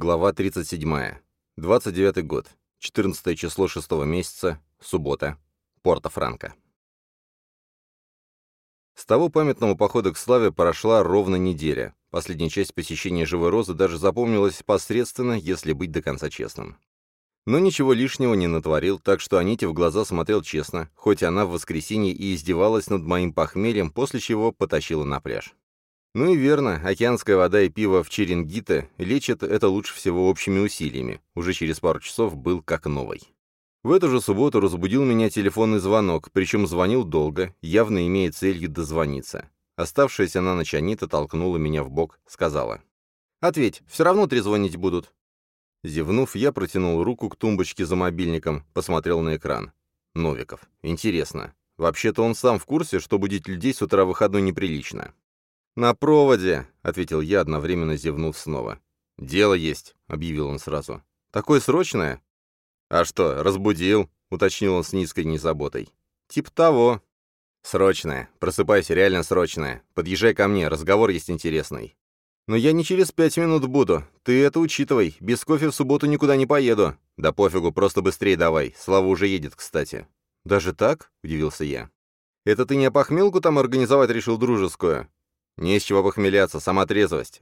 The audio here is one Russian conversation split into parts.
Глава 37. 29 год. 14 число 6 месяца. Суббота. Порто-Франко. С того памятного похода к славе прошла ровно неделя. Последняя часть посещения Живой Розы даже запомнилась посредственно, если быть до конца честным. Но ничего лишнего не натворил, так что Аните в глаза смотрел честно, хоть она в воскресенье и издевалась над моим похмельем, после чего потащила на пляж. Ну и верно, океанская вода и пиво в Черенгите лечат это лучше всего общими усилиями. Уже через пару часов был как новый. В эту же субботу разбудил меня телефонный звонок, причем звонил долго, явно имея целью дозвониться. Оставшаяся на ночь Анита толкнула меня в бок, сказала. «Ответь, все равно трезвонить будут». Зевнув, я протянул руку к тумбочке за мобильником, посмотрел на экран. Новиков. Интересно. Вообще-то он сам в курсе, что будить людей с утра выходной неприлично. «На проводе», — ответил я, одновременно зевнув снова. «Дело есть», — объявил он сразу. «Такое срочное?» «А что, разбудил?» — уточнил он с низкой незаботой. «Тип того». «Срочное. Просыпайся, реально срочное. Подъезжай ко мне, разговор есть интересный». «Но я не через пять минут буду. Ты это учитывай. Без кофе в субботу никуда не поеду». «Да пофигу, просто быстрее давай. Слава уже едет, кстати». «Даже так?» — удивился я. «Это ты не опохмелку там организовать решил дружескую?» «Не с чего похмеляться, сама.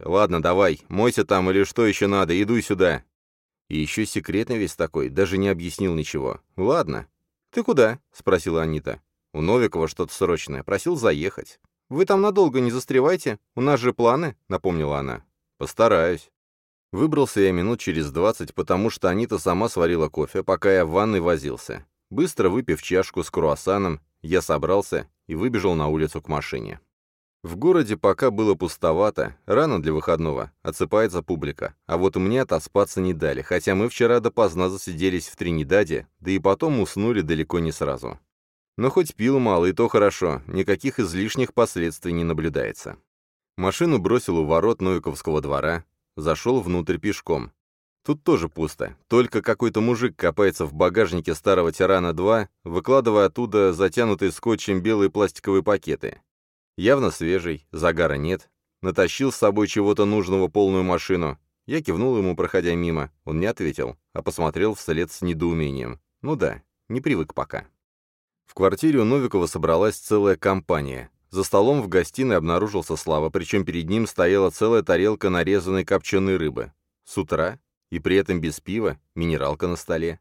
Ладно, давай, мойся там или что еще надо, иду сюда». И еще секретный весь такой, даже не объяснил ничего. «Ладно». «Ты куда?» — спросила Анита. «У Новикова что-то срочное. Просил заехать». «Вы там надолго не застревайте. У нас же планы», — напомнила она. «Постараюсь». Выбрался я минут через двадцать, потому что Анита сама сварила кофе, пока я в ванной возился. Быстро выпив чашку с круассаном, я собрался и выбежал на улицу к машине. В городе пока было пустовато, рано для выходного, отсыпается публика, а вот мне отоспаться не дали, хотя мы вчера допоздна засиделись в Тринидаде, да и потом уснули далеко не сразу. Но хоть пил мало, и то хорошо, никаких излишних последствий не наблюдается. Машину бросил у ворот Новиковского двора, зашел внутрь пешком. Тут тоже пусто, только какой-то мужик копается в багажнике старого Тирана-2, выкладывая оттуда затянутые скотчем белые пластиковые пакеты. Явно свежий, загара нет. Натащил с собой чего-то нужного полную машину. Я кивнул ему, проходя мимо. Он не ответил, а посмотрел вслед с недоумением. Ну да, не привык пока. В квартире у Новикова собралась целая компания. За столом в гостиной обнаружился Слава, причем перед ним стояла целая тарелка нарезанной копченой рыбы. С утра, и при этом без пива, минералка на столе.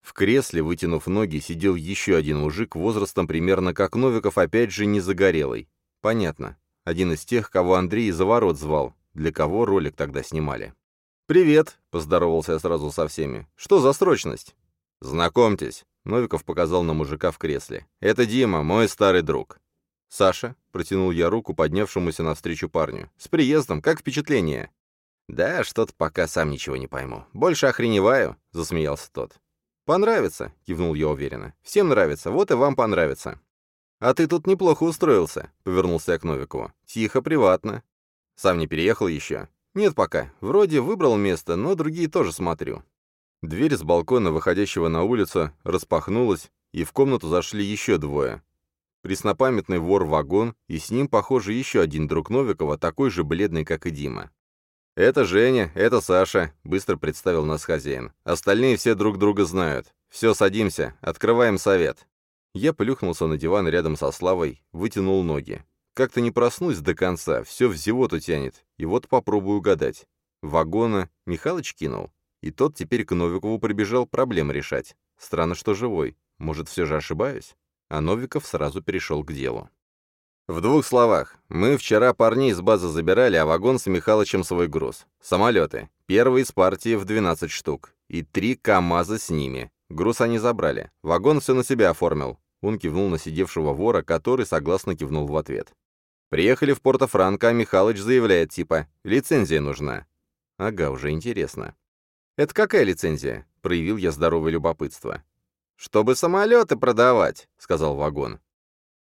В кресле, вытянув ноги, сидел еще один мужик, возрастом примерно как Новиков, опять же не загорелый. Понятно. Один из тех, кого Андрей за ворот звал. Для кого ролик тогда снимали. «Привет», — поздоровался я сразу со всеми. «Что за срочность?» «Знакомьтесь», — Новиков показал на мужика в кресле. «Это Дима, мой старый друг». «Саша», — протянул я руку поднявшемуся навстречу парню. «С приездом, как впечатление?» «Да, что-то пока сам ничего не пойму. Больше охреневаю», — засмеялся тот. «Понравится», — кивнул я уверенно. «Всем нравится, вот и вам понравится». «А ты тут неплохо устроился», — повернулся я к Новикову. «Тихо, приватно». «Сам не переехал еще?» «Нет пока. Вроде выбрал место, но другие тоже смотрю». Дверь с балкона, выходящего на улицу, распахнулась, и в комнату зашли еще двое. Преснопамятный вор-вагон, и с ним, похоже, еще один друг Новикова, такой же бледный, как и Дима. «Это Женя, это Саша», — быстро представил нас хозяин. «Остальные все друг друга знают. Все, садимся, открываем совет». Я плюхнулся на диван рядом со Славой, вытянул ноги. Как-то не проснусь до конца, все в зевоту тянет. И вот попробую угадать. Вагона Михалыч кинул. И тот теперь к Новикову прибежал проблем решать. Странно, что живой. Может, все же ошибаюсь? А Новиков сразу перешел к делу. В двух словах. Мы вчера парней с базы забирали, а вагон с Михалычем свой груз. Самолеты. Первый из партии в 12 штук. И три КАМАЗа с ними. Груз они забрали. Вагон все на себя оформил. Он кивнул на сидевшего вора, который согласно кивнул в ответ. Приехали в Порто-Франко, а Михалыч заявляет типа «Лицензия нужна». Ага, уже интересно. «Это какая лицензия?» — проявил я здоровое любопытство. «Чтобы самолеты продавать», — сказал вагон.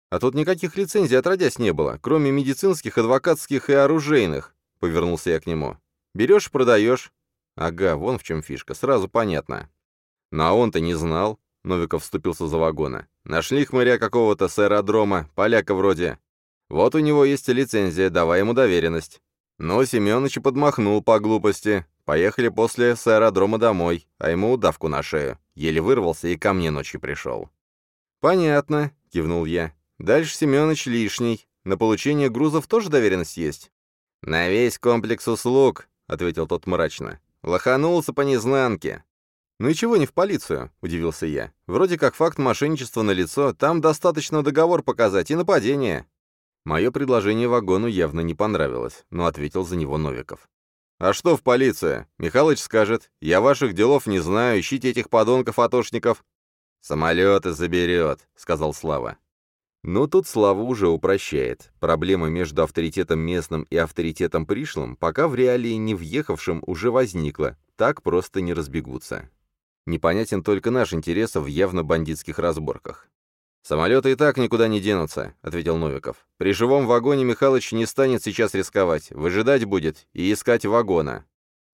«А тут никаких лицензий отродясь не было, кроме медицинских, адвокатских и оружейных», — повернулся я к нему. «Берешь, продаешь». «Ага, вон в чем фишка, сразу понятно». «Ну он-то не знал», — Новиков вступился за вагона. «Нашли хмыря какого-то с аэродрома, поляка вроде. Вот у него есть лицензия, давай ему доверенность». Но Семёныч подмахнул по глупости. Поехали после с аэродрома домой, а ему удавку на шею. Еле вырвался и ко мне ночью пришел. «Понятно», — кивнул я. «Дальше Семёныч лишний. На получение грузов тоже доверенность есть?» «На весь комплекс услуг», — ответил тот мрачно. «Лоханулся по незнанке». «Ну и чего не в полицию?» — удивился я. «Вроде как факт мошенничества на лицо, там достаточно договор показать и нападение». Мое предложение вагону явно не понравилось, но ответил за него Новиков. «А что в полицию? Михалыч скажет, я ваших делов не знаю, ищите этих подонков-атошников». «Самолеты заберет», — сказал Слава. Но тут Слава уже упрощает. Проблема между авторитетом местным и авторитетом пришлым, пока в реалии не въехавшим, уже возникла. Так просто не разбегутся. Непонятен только наш интерес в явно бандитских разборках. «Самолеты и так никуда не денутся», — ответил Новиков. «При живом вагоне Михалыч не станет сейчас рисковать, выжидать будет и искать вагона».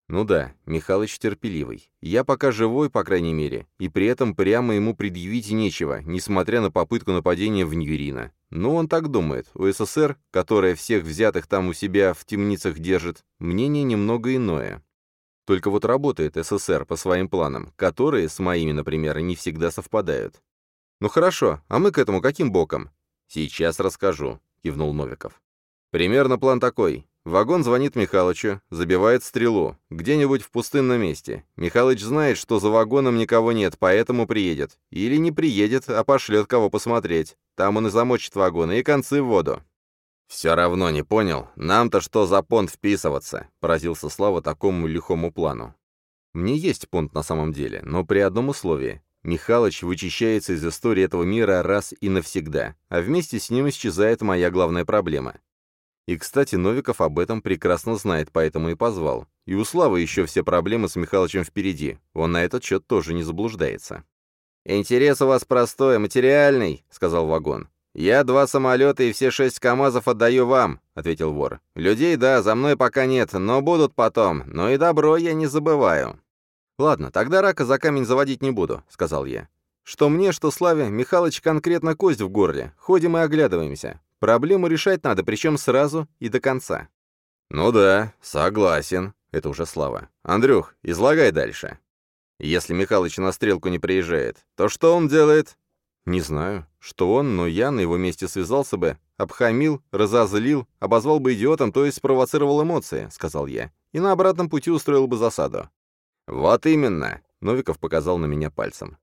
Ну да, Михалыч терпеливый. Я пока живой, по крайней мере, и при этом прямо ему предъявить нечего, несмотря на попытку нападения в Ньюрина. Но он так думает. У СССР, которая всех взятых там у себя в темницах держит, мнение немного иное. Только вот работает СССР по своим планам, которые, с моими, например, не всегда совпадают. «Ну хорошо, а мы к этому каким боком?» «Сейчас расскажу», — кивнул Новиков. «Примерно план такой. Вагон звонит Михалычу, забивает стрелу, где-нибудь в пустынном месте. Михалыч знает, что за вагоном никого нет, поэтому приедет. Или не приедет, а пошлет кого посмотреть. Там он и замочит вагон, и концы в воду. «Все равно не понял. Нам-то что за понт вписываться?» — поразился Слава такому лихому плану. «Мне есть понт на самом деле, но при одном условии. Михалыч вычищается из истории этого мира раз и навсегда, а вместе с ним исчезает моя главная проблема. И, кстати, Новиков об этом прекрасно знает, поэтому и позвал. И у Славы еще все проблемы с Михалычем впереди. Он на этот счет тоже не заблуждается. «Интерес у вас простой, материальный», — сказал вагон. «Я два самолета и все шесть КАМАЗов отдаю вам», — ответил вор. «Людей, да, за мной пока нет, но будут потом. Но и добро я не забываю». «Ладно, тогда рака за камень заводить не буду», — сказал я. «Что мне, что Славе, Михалыч конкретно кость в горле. Ходим и оглядываемся. Проблему решать надо, причем сразу и до конца. «Ну да, согласен», — это уже Слава. «Андрюх, излагай дальше». «Если Михалыч на стрелку не приезжает, то что он делает?» «Не знаю, что он, но я на его месте связался бы, обхамил, разозлил, обозвал бы идиотом, то есть спровоцировал эмоции», — сказал я, «и на обратном пути устроил бы засаду». «Вот именно», — Новиков показал на меня пальцем.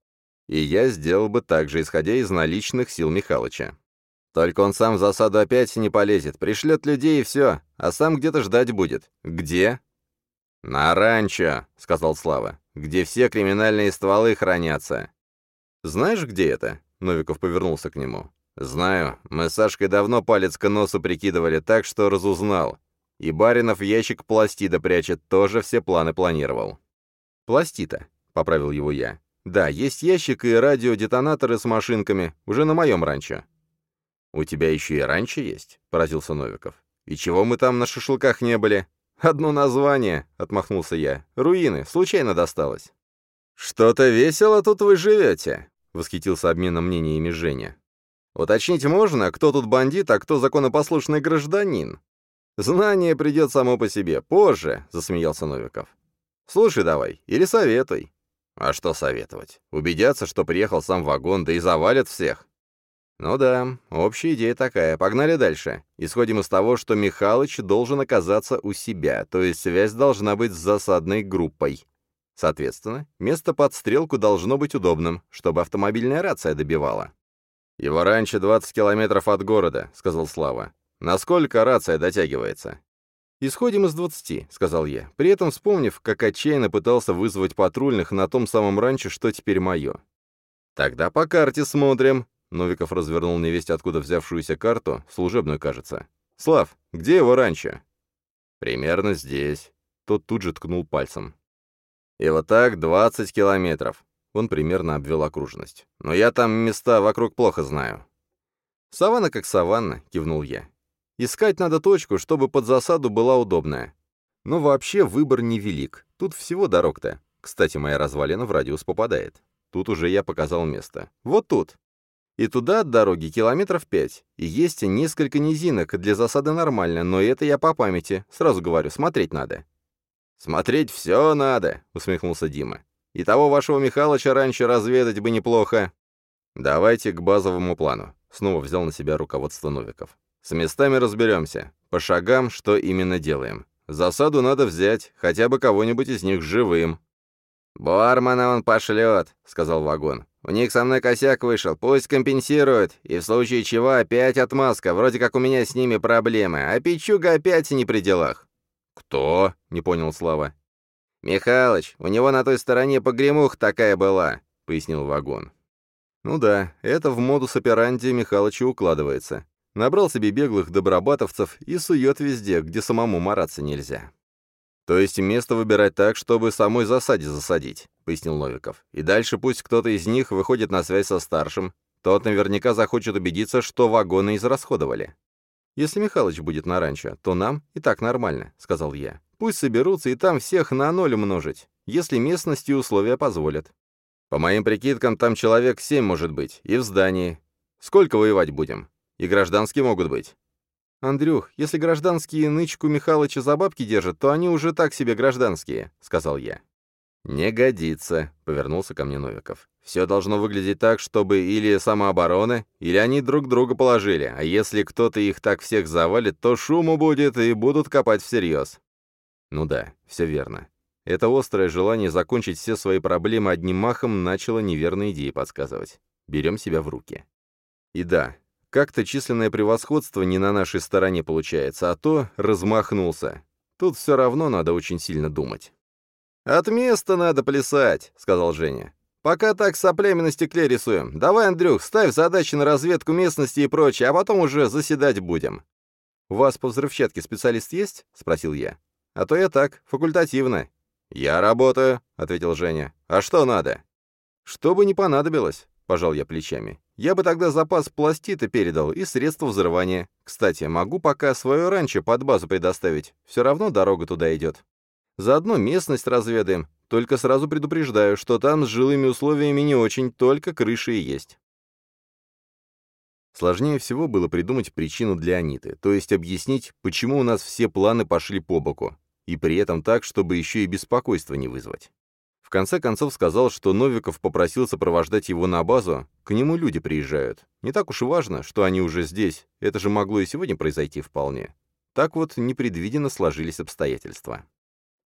«И я сделал бы так же, исходя из наличных сил Михалыча. Только он сам в засаду опять не полезет, пришлет людей и все, а сам где-то ждать будет. Где? «На ранчо», — сказал Слава, — «где все криминальные стволы хранятся». «Знаешь, где это?» — Новиков повернулся к нему. «Знаю. Мы с Сашкой давно палец к носу прикидывали, так что разузнал. И Баринов ящик пластида прячет, тоже все планы планировал». «Пластита», — поправил его я. «Да, есть ящик и радиодетонаторы с машинками, уже на моем ранчо. «У тебя еще и раньше есть?» — поразился Новиков. «И чего мы там на шашлыках не были?» «Одно название», — отмахнулся я. «Руины. Случайно досталось». «Что-то весело тут вы живете», — восхитился обменом мнениями Женя. «Уточнить можно, кто тут бандит, а кто законопослушный гражданин?» «Знание придет само по себе. Позже», — засмеялся Новиков. «Слушай давай, или советуй». «А что советовать? Убедятся, что приехал сам вагон, да и завалят всех. Ну да, общая идея такая. Погнали дальше. Исходим из того, что Михалыч должен оказаться у себя, то есть связь должна быть с засадной группой. Соответственно, место под стрелку должно быть удобным, чтобы автомобильная рация добивала. «Его раньше 20 километров от города», — сказал Слава. «Насколько рация дотягивается?» «Исходим из 20», — сказал я, при этом вспомнив, как отчаянно пытался вызвать патрульных на том самом ранчо, что теперь мое. «Тогда по карте смотрим», Новиков развернул невесть откуда взявшуюся карту, служебную, кажется. «Слав, где его раньше?» «Примерно здесь». Тот тут же ткнул пальцем. «И вот так 20 километров». Он примерно обвел окружность. «Но я там места вокруг плохо знаю». «Саванна как саванна», — кивнул я. «Искать надо точку, чтобы под засаду была удобная. Но вообще выбор невелик. Тут всего дорог-то. Кстати, моя развалина в радиус попадает. Тут уже я показал место. Вот тут. И туда от дороги километров пять. И есть несколько низинок, для засады нормально, но это я по памяти. Сразу говорю, смотреть надо». «Смотреть все надо», — усмехнулся Дима. «И того вашего Михалыча раньше разведать бы неплохо». «Давайте к базовому плану», — снова взял на себя руководство Новиков. «С местами разберемся. По шагам, что именно делаем. Засаду надо взять, хотя бы кого-нибудь из них живым». «Бормана он пошлет», — сказал вагон. У них со мной косяк вышел, пусть компенсируют, и в случае чего опять отмазка, вроде как у меня с ними проблемы, а Пичуга опять не при делах». «Кто?» — не понял Слава. «Михалыч, у него на той стороне погремух такая была», — пояснил вагон. «Ну да, это в модус операнди Михалыча укладывается. Набрал себе беглых добробатовцев и сует везде, где самому мараться нельзя». «То есть место выбирать так, чтобы самой засаде засадить», — пояснил Новиков. «И дальше пусть кто-то из них выходит на связь со старшим. Тот наверняка захочет убедиться, что вагоны израсходовали». «Если Михалыч будет на ранчо, то нам и так нормально», — сказал я. «Пусть соберутся и там всех на ноль умножить, если местность и условия позволят». «По моим прикидкам, там человек семь может быть, и в здании. Сколько воевать будем? И гражданские могут быть». «Андрюх, если гражданские нычку Михалыча за бабки держат, то они уже так себе гражданские», — сказал я. «Не годится», — повернулся ко мне Новиков. «Все должно выглядеть так, чтобы или самооборона, или они друг друга положили, а если кто-то их так всех завалит, то шуму будет и будут копать всерьез». Ну да, все верно. Это острое желание закончить все свои проблемы одним махом начало неверные идеи подсказывать. Берем себя в руки. И да, как-то численное превосходство не на нашей стороне получается, а то размахнулся. Тут все равно надо очень сильно думать. «От места надо плясать», — сказал Женя. «Пока так соплями на стекле рисуем. Давай, Андрюх, ставь задачи на разведку местности и прочее, а потом уже заседать будем». «У вас по взрывчатке специалист есть?» — спросил я. «А то я так, факультативно». «Я работаю», — ответил Женя. «А что надо?» «Что бы не понадобилось», — пожал я плечами. Я бы тогда запас пластита передал и средства взрывания. Кстати, могу пока свое ранчо под базу предоставить. Все равно дорога туда идет. Заодно местность разведаем. Только сразу предупреждаю, что там с жилыми условиями не очень, только крыши и есть. Сложнее всего было придумать причину для Аниты, то есть объяснить, почему у нас все планы пошли по боку, и при этом так, чтобы еще и беспокойство не вызвать конце концов сказал, что Новиков попросил сопровождать его на базу, к нему люди приезжают. Не так уж и важно, что они уже здесь, это же могло и сегодня произойти вполне. Так вот непредвиденно сложились обстоятельства.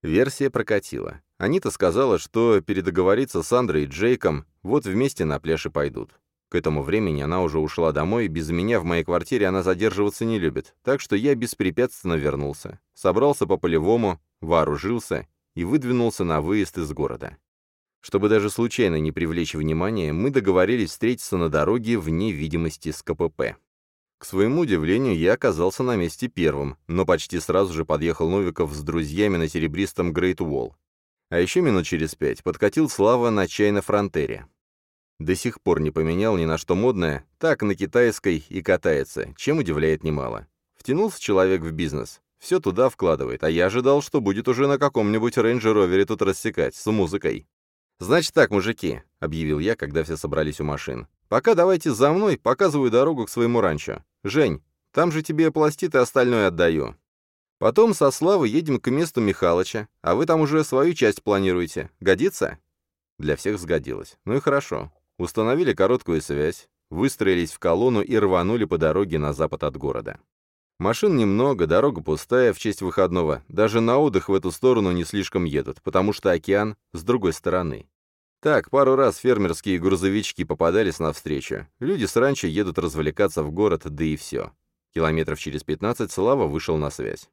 Версия прокатила. Анита сказала, что передоговориться с Андрой и Джейком, вот вместе на пляж и пойдут. К этому времени она уже ушла домой, без меня в моей квартире она задерживаться не любит, так что я беспрепятственно вернулся. Собрался по полевому, вооружился и выдвинулся на выезд из города. Чтобы даже случайно не привлечь внимания, мы договорились встретиться на дороге вне видимости с КПП. К своему удивлению, я оказался на месте первым, но почти сразу же подъехал Новиков с друзьями на серебристом Грейт Уолл. А еще минут через пять подкатил Слава на чай на фронтере. До сих пор не поменял ни на что модное, так на китайской и катается, чем удивляет немало. Втянулся человек в бизнес, все туда вкладывает, а я ожидал, что будет уже на каком-нибудь рейндж-ровере тут рассекать, с музыкой. «Значит так, мужики», — объявил я, когда все собрались у машин. «Пока давайте за мной, показываю дорогу к своему ранчо. Жень, там же тебе пластит и остальное отдаю. Потом со Славой едем к месту Михалыча, а вы там уже свою часть планируете. Годится?» Для всех сгодилось. Ну и хорошо. Установили короткую связь, выстроились в колонну и рванули по дороге на запад от города. Машин немного, дорога пустая в честь выходного. Даже на отдых в эту сторону не слишком едут, потому что океан с другой стороны. Так, пару раз фермерские грузовички попадались навстречу. Люди с ранчо едут развлекаться в город, да и все. Километров через 15 Слава вышел на связь.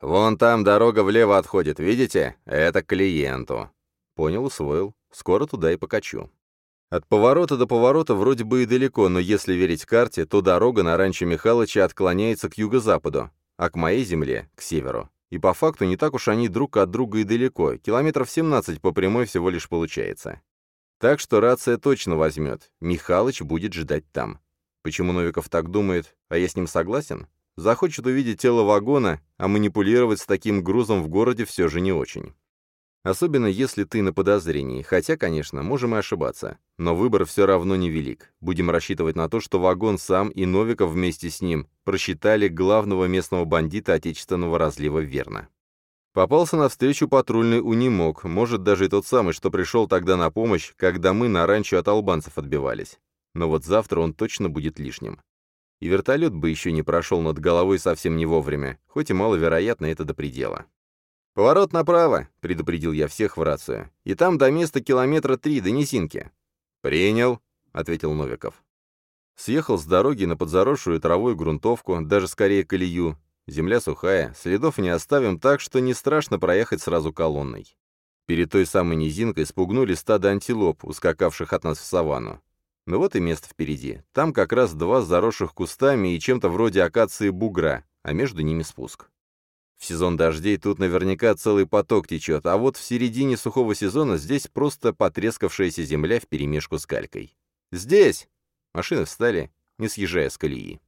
«Вон там дорога влево отходит, видите? Это клиенту». Понял, усвоил. Скоро туда и покачу. От поворота до поворота вроде бы и далеко, но если верить карте, то дорога на ранчо Михалыча отклоняется к юго-западу, а к моей земле — к северу. И по факту не так уж они друг от друга и далеко, километров 17 по прямой всего лишь получается. Так что рация точно возьмет, Михалыч будет ждать там. Почему Новиков так думает, а я с ним согласен? Захочет увидеть тело вагона, а манипулировать с таким грузом в городе все же не очень. Особенно если ты на подозрении, хотя, конечно, можем и ошибаться. Но выбор все равно невелик. Будем рассчитывать на то, что вагон сам и Новиков вместе с ним просчитали главного местного бандита отечественного разлива верно. Попался навстречу патрульный унимок, может, даже и тот самый, что пришел тогда на помощь, когда мы на ранчо от албанцев отбивались. Но вот завтра он точно будет лишним. И вертолет бы еще не прошел над головой совсем не вовремя, хоть и маловероятно это до предела. «Поворот направо», — предупредил я всех в рацию. «И там до места километра три, до Низинки». «Принял», — ответил Новиков. Съехал с дороги на подзаросшую травой грунтовку, даже скорее колею. Земля сухая, следов не оставим, так что не страшно проехать сразу колонной. Перед той самой низинкой спугнули стадо антилоп, ускакавших от нас в саванну. Ну вот и место впереди. Там как раз два заросших кустами и чем-то вроде акации бугра, а между ними спуск. В сезон дождей тут наверняка целый поток течет, а вот в середине сухого сезона здесь просто потрескавшаяся земля вперемешку с калькой. «Здесь!» Машины встали, не съезжая с колеи.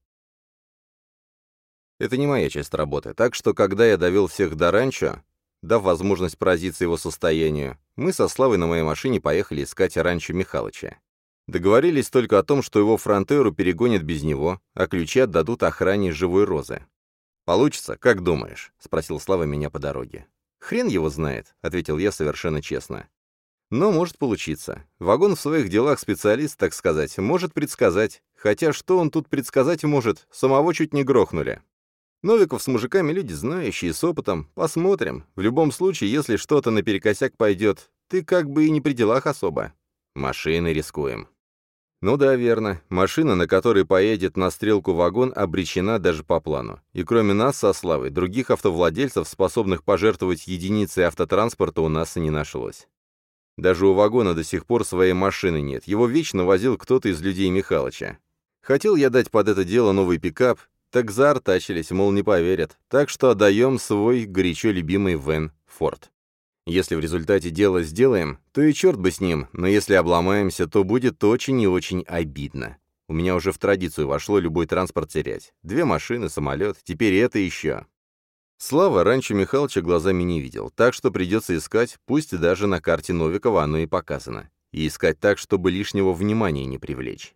Это не моя часть работы, так что, когда я довел всех до ранчо, дав возможность поразиться его состоянию, мы со Славой на моей машине поехали искать ранчо Михалыча. Договорились только о том, что его фронтеру перегонят без него, а ключи отдадут охране живой розы. «Получится, как думаешь?» — спросил Слава меня по дороге. «Хрен его знает», — ответил я совершенно честно. «Но может получиться. Вагон в своих делах специалист, так сказать, может предсказать. Хотя что он тут предсказать может, самого чуть не грохнули. Новиков с мужиками люди знающие, с опытом. Посмотрим. В любом случае, если что-то наперекосяк пойдет, ты как бы и не при делах особо. Машины рискуем». Ну да, верно. Машина, на которой поедет на стрелку вагон, обречена даже по плану. И кроме нас со Славой, других автовладельцев, способных пожертвовать единицей автотранспорта, у нас и не нашлось. Даже у вагона до сих пор своей машины нет. Его вечно возил кто-то из людей Михалыча. Хотел я дать под это дело новый пикап, так заортачились, мол, не поверят. Так что отдаем свой горячо любимый Вен Форд. Если в результате дело сделаем, то и черт бы с ним, но если обломаемся, то будет очень и очень обидно. У меня уже в традицию вошло любой транспорт терять. Две машины, самолет, теперь это еще. Слава раньше Михалыча глазами не видел, так что придется искать, пусть даже на карте Новикова оно и показано. И искать так, чтобы лишнего внимания не привлечь.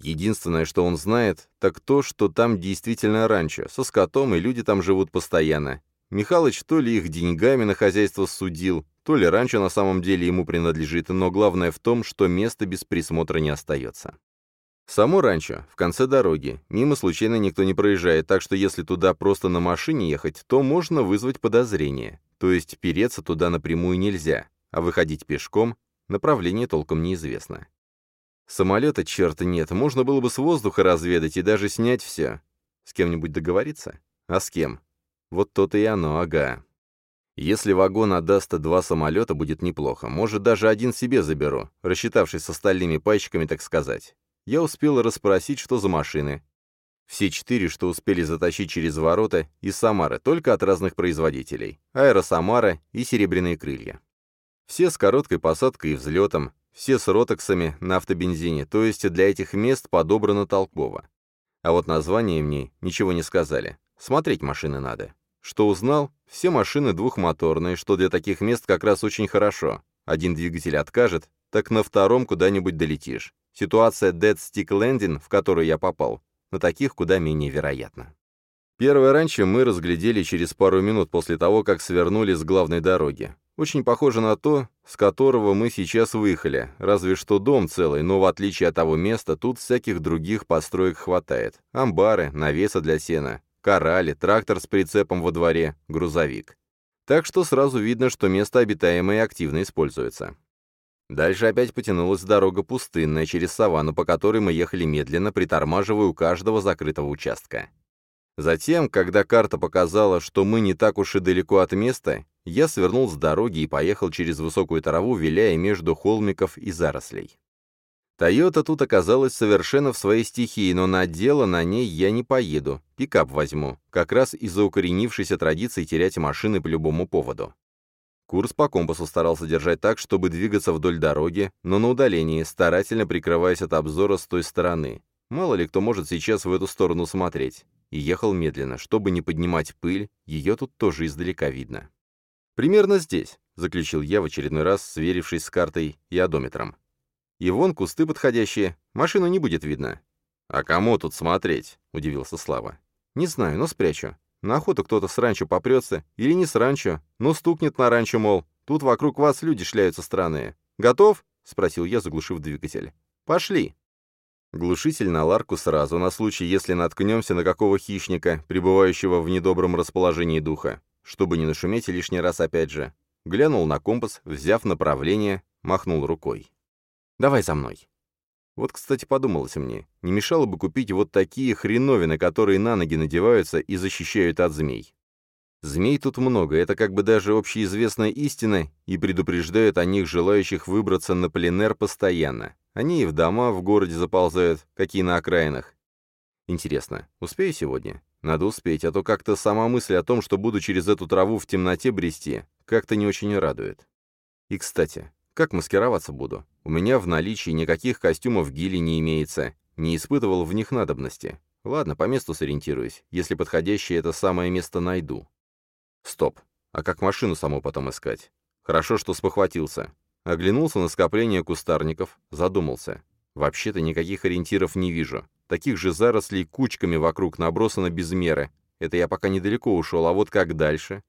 Единственное, что он знает, так то, что там действительно ранчо, со скотом, и люди там живут постоянно, Михалыч то ли их деньгами на хозяйство судил, то ли раньше на самом деле ему принадлежит, но главное в том, что место без присмотра не остается. Само ранчо, в конце дороги, мимо случайно никто не проезжает, так что если туда просто на машине ехать, то можно вызвать подозрение, то есть переться туда напрямую нельзя, а выходить пешком направление толком неизвестно. Самолета, черта нет, можно было бы с воздуха разведать и даже снять все. С кем-нибудь договориться? А с кем? Вот то-то и оно, ага. Если вагон отдаст два самолета, будет неплохо. Может, даже один себе заберу, рассчитавшись с остальными пайщиками, так сказать. Я успел расспросить, что за машины. Все четыре, что успели затащить через ворота, из Самары, только от разных производителей. Аэросамара и Серебряные крылья. Все с короткой посадкой и взлетом, все с ротоксами на автобензине, то есть для этих мест подобрано толково. А вот название мне ничего не сказали. Смотреть машины надо. Что узнал? Все машины двухмоторные, что для таких мест как раз очень хорошо. Один двигатель откажет, так на втором куда-нибудь долетишь. Ситуация Dead Stick Landing, в которую я попал, на таких куда менее вероятна. Первое раньше мы разглядели через пару минут после того, как свернули с главной дороги. Очень похоже на то, с которого мы сейчас выехали, разве что дом целый, но в отличие от того места, тут всяких других построек хватает. Амбары, навеса для сена, корали, трактор с прицепом во дворе, грузовик. Так что сразу видно, что место обитаемое активно используется. Дальше опять потянулась дорога пустынная через саванну, по которой мы ехали медленно, притормаживая у каждого закрытого участка. Затем, когда карта показала, что мы не так уж и далеко от места, я свернул с дороги и поехал через высокую траву, виляя между холмиков и зарослей. Тойота тут оказалась совершенно в своей стихии, но на дело на ней я не поеду, пикап возьму, как раз из-за укоренившейся традиции терять машины по любому поводу. Курс по компасу старался держать так, чтобы двигаться вдоль дороги, но на удалении, старательно прикрываясь от обзора с той стороны. Мало ли кто может сейчас в эту сторону смотреть. И ехал медленно, чтобы не поднимать пыль, ее тут тоже издалека видно. Примерно здесь. — заключил я в очередной раз, сверившись с картой и одометром. «И вон кусты подходящие, машину не будет видно». «А кому тут смотреть?» — удивился Слава. «Не знаю, но спрячу. На охоту кто-то с ранчо попрется, или не с ранчо, но стукнет на ранчо, мол, тут вокруг вас люди шляются странные. Готов?» — спросил я, заглушив двигатель. «Пошли!» Глушитель на ларку сразу, на случай, если наткнемся на какого хищника, пребывающего в недобром расположении духа. Чтобы не нашуметь лишний раз опять же. Глянул на компас, взяв направление, махнул рукой. «Давай за мной». Вот, кстати, подумалось мне, не мешало бы купить вот такие хреновины, которые на ноги надеваются и защищают от змей. Змей тут много, это как бы даже общеизвестная истина, и предупреждают о них желающих выбраться на пленэр постоянно. Они и в дома в городе заползают, какие на окраинах. Интересно, успею сегодня? Надо успеть, а то как-то сама мысль о том, что буду через эту траву в темноте брести, как-то не очень радует. И, кстати, как маскироваться буду? У меня в наличии никаких костюмов гили не имеется, не испытывал в них надобности. Ладно, по месту сориентируюсь, если подходящее это самое место найду. Стоп, а как машину саму потом искать? Хорошо, что спохватился. Оглянулся на скопление кустарников, задумался. Вообще-то никаких ориентиров не вижу. Таких же зарослей кучками вокруг набросано без меры. Это я пока недалеко ушел, а вот как дальше?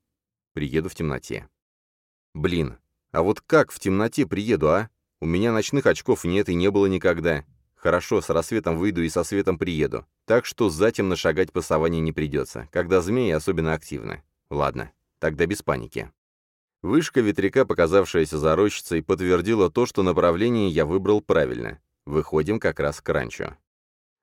Приеду в темноте. Блин, а вот как в темноте приеду, а? У меня ночных очков нет и не было никогда. Хорошо, с рассветом выйду и со светом приеду. Так что затемно шагать по саванне не придется, когда змеи особенно активны. Ладно, тогда без паники. Вышка ветряка, показавшаяся за рощицей, подтвердила то, что направление я выбрал правильно. Выходим как раз к ранчо.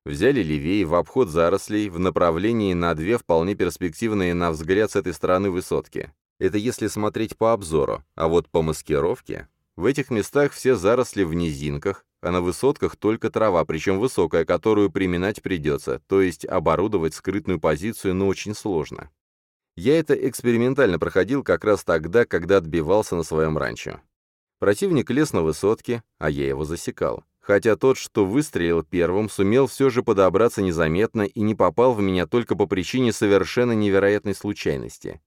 Взяли левее в обход зарослей в направлении на две вполне перспективные на взгляд с этой стороны высотки. Это если смотреть по обзору, а вот по маскировке... В этих местах все заросли в низинках, а на высотках только трава, причем высокая, которую приминать придется, то есть оборудовать скрытную позицию, но очень сложно. Я это экспериментально проходил как раз тогда, когда отбивался на своем ранчо. Противник лез на высотке, а я его засекал. Хотя тот, что выстрелил первым, сумел все же подобраться незаметно и не попал в меня только по причине совершенно невероятной случайности.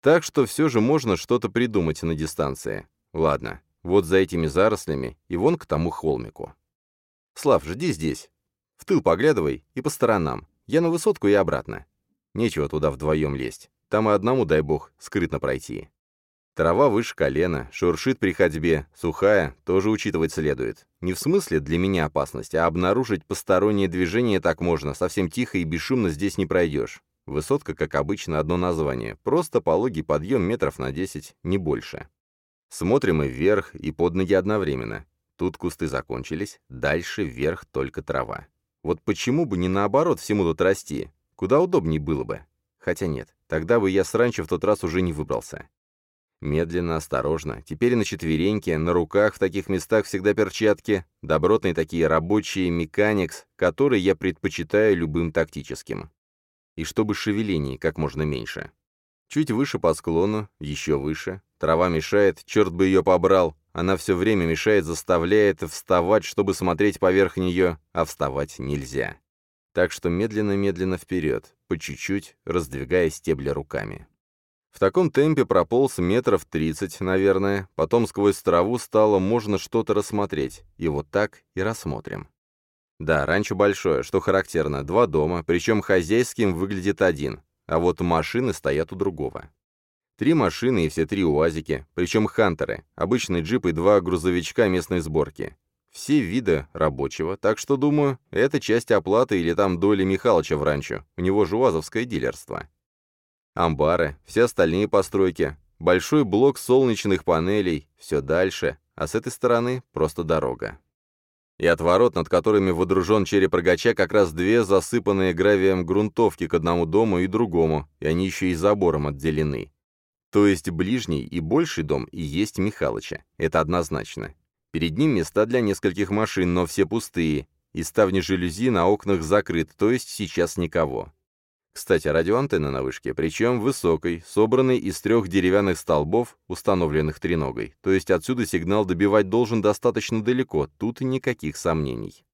Так что все же можно что-то придумать на дистанции. Ладно, вот за этими зарослями и вон к тому холмику. Слав, жди здесь. В тыл поглядывай и по сторонам. Я на высотку и обратно. Нечего туда вдвоем лезть. Там и одному, дай бог, скрытно пройти. Трава выше колена, шуршит при ходьбе, сухая, тоже учитывать следует. Не в смысле для меня опасность, а обнаружить постороннее движение так можно, совсем тихо и бесшумно здесь не пройдешь. Высотка, как обычно, одно название, просто пологий подъем метров на 10, не больше. Смотрим и вверх, и под ноги одновременно. Тут кусты закончились, дальше вверх только трава. Вот почему бы не наоборот всему тут расти? Куда удобнее было бы. Хотя нет, тогда бы я с ранчо в тот раз уже не выбрался. Медленно, осторожно, теперь на четвереньке, на руках в таких местах всегда перчатки, добротные такие рабочие механикс, которые я предпочитаю любым тактическим. И чтобы шевелений как можно меньше. Чуть выше по склону, еще выше. Трава мешает, черт бы ее побрал. Она все время мешает, заставляет вставать, чтобы смотреть поверх нее, а вставать нельзя. Так что медленно-медленно вперед, по чуть-чуть, раздвигая стебли руками. В таком темпе прополз метров тридцать, наверное, потом сквозь траву стало можно что-то рассмотреть, и вот так и рассмотрим. Да, ранчо большое, что характерно, два дома, причем хозяйским выглядит один, а вот машины стоят у другого. Три машины и все три УАЗики, причем хантеры, обычный джип и два грузовичка местной сборки. Все виды рабочего, так что, думаю, это часть оплаты или там доли Михалыча в ранчо, у него же УАЗовское дилерство. Амбары, все остальные постройки, большой блок солнечных панелей, все дальше, а с этой стороны просто дорога. И от ворот, над которыми водружен череп рогача, как раз две засыпанные гравием грунтовки к одному дому и другому, и они еще и забором отделены. То есть ближний и больший дом и есть Михалыча, это однозначно. Перед ним места для нескольких машин, но все пустые, и ставни жалюзи на окнах закрыты, то есть сейчас никого. Кстати, радиоантенна на вышке, причем высокой, собранной из трех деревянных столбов, установленных треногой. То есть отсюда сигнал добивать должен достаточно далеко, тут никаких сомнений.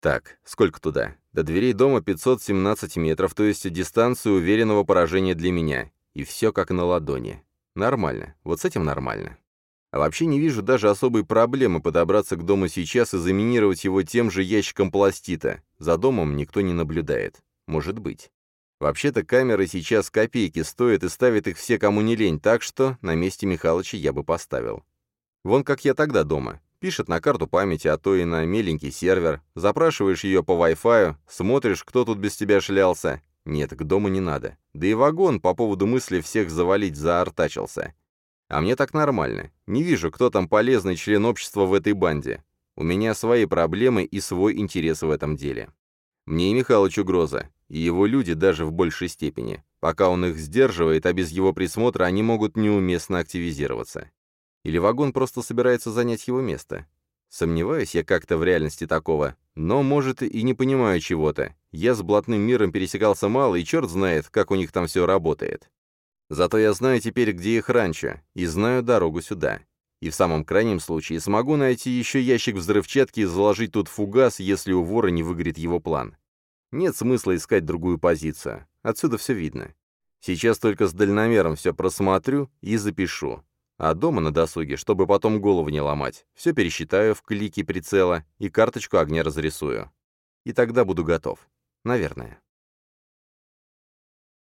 Так, сколько туда? До дверей дома 517 метров, то есть дистанция уверенного поражения для меня. И все как на ладони. Нормально, вот с этим нормально. А вообще не вижу даже особой проблемы подобраться к дому сейчас и заминировать его тем же ящиком пластита. За домом никто не наблюдает. Может быть. Вообще-то камеры сейчас копейки стоят и ставят их все, кому не лень, так что на месте Михалыча я бы поставил. Вон как я тогда дома. Пишет на карту памяти, а то и на меленький сервер. Запрашиваешь ее по Wi-Fi, смотришь, кто тут без тебя шлялся. Нет, к дому не надо. Да и вагон по поводу мысли всех завалить заортачился. А мне так нормально. Не вижу, кто там полезный член общества в этой банде. У меня свои проблемы и свой интерес в этом деле. Мне и Михалыч угроза, и его люди даже в большей степени. Пока он их сдерживает, а без его присмотра они могут неуместно активизироваться. Или вагон просто собирается занять его место. Сомневаюсь я как-то в реальности такого, но, может, и не понимаю чего-то. Я с блатным миром пересекался мало, и черт знает, как у них там все работает. Зато я знаю теперь, где их ранчо, и знаю дорогу сюда. И в самом крайнем случае смогу найти еще ящик взрывчатки и заложить тут фугас, если у вора не выгорит его план. Нет смысла искать другую позицию. Отсюда все видно. Сейчас только с дальномером все просмотрю и запишу. А дома на досуге, чтобы потом голову не ломать, все пересчитаю в клике прицела и карточку огня разрисую. И тогда буду готов. Наверное.